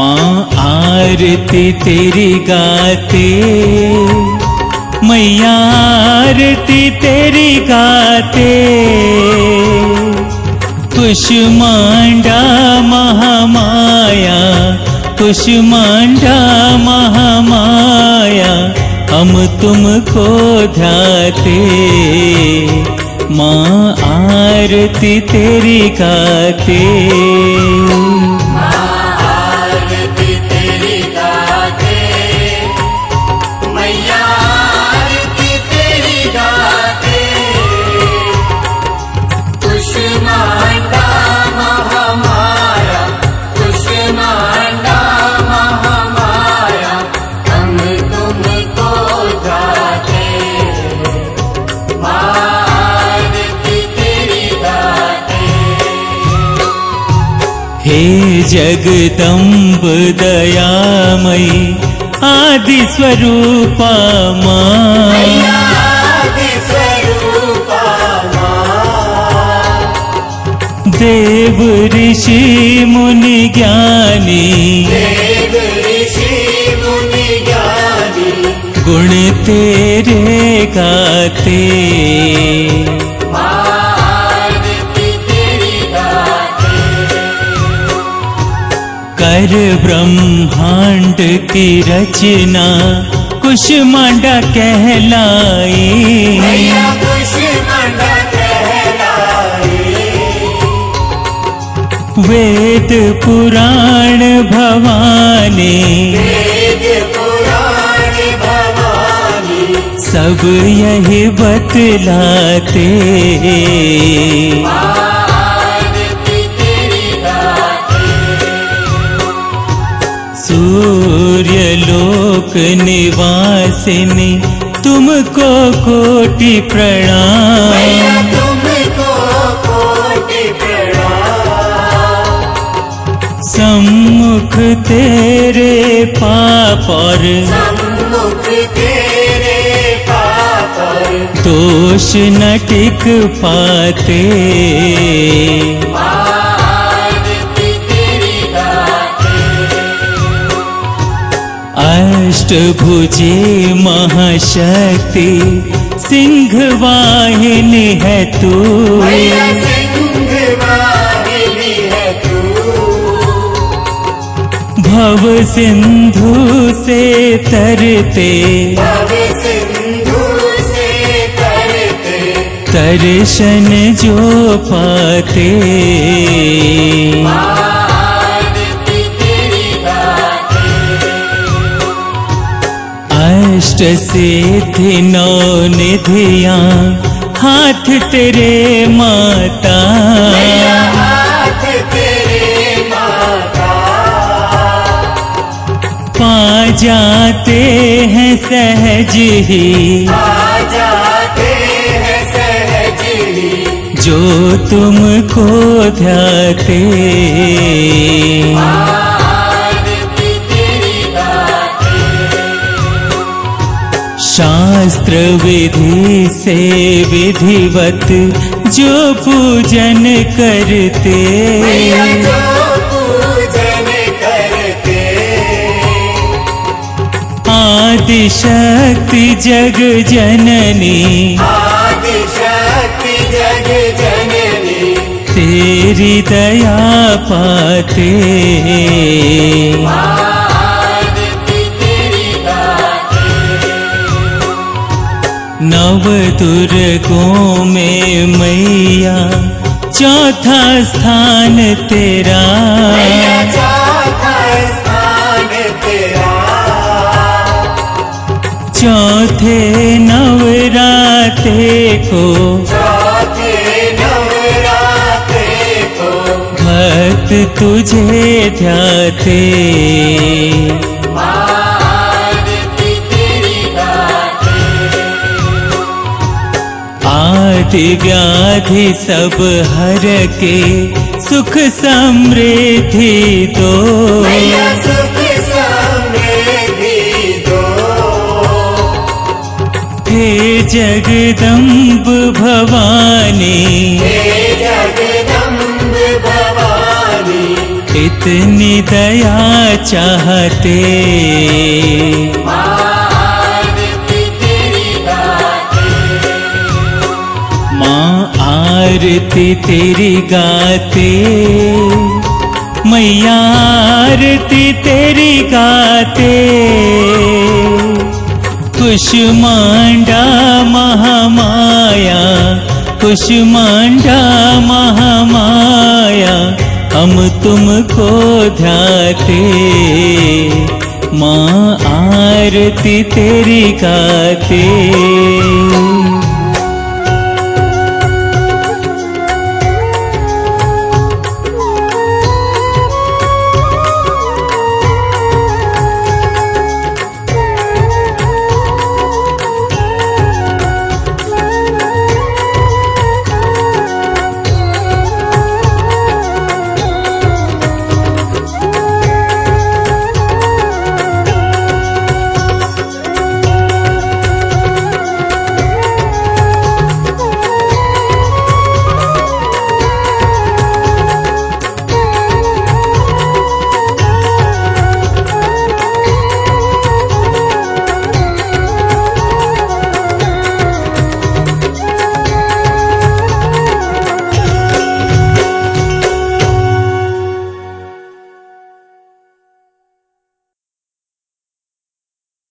माँ आरती तेरी गाते। मैया आरती तेरी गाते। कुष्मांडा महामाया कुष्मांडा महामाया, हम तुमको ध्याते। माँ आरती तेरी गाते। जगदम्ब दयामयि आदिस्वरूपा मा देव ऋषि मुनि ज्ञानी गुण तेरे गाते। कर ब्रह्मांड की रचना कुष्मांडा कहलाई। भवानी वेद पुराण भवानी। सब यही बतलाते। निवासिनी तुमको कोटि प्रणाम। तुमको कोटि प्रणाम। सम्मुख तेरे पाप और सम्मुख तेरे पापर दोष न टिक पाते। अष्टभुजे महाशक्ति सिंह वाहिनी है तू। है तू। भव सिंधु से तरते भव सिंधु से करते दर्शन जो पाते। अष्ट थे नौ निधिया हाथ तेरे माता। हाथ तेरे माता। पा जाते हैं सहज ही। आ जाते हैं सहज ही। जो तुमको ध्याते। से विधिवत जो पूजन करते। आदि शक्ति जग जननी आदि शक्ति जग जननी। तेरी दया पाते। नव दुर्गों में मैया चौथा स्थान तेरा। चौथा स्थान तेरा। चौथे नवराते को को भक्त तुझे ध्याते। आदि व्याधि सब हर के सुख समृद्धि दो। हे जगदम्ब भवानी इतनी दया चाहते आरती तेरी गाते। मैया आरती तेरी गाते। कुश मांडा महामाया कुश मांडा महामाया, हम तुमको ध्याते। माँ आरती तेरी गाते।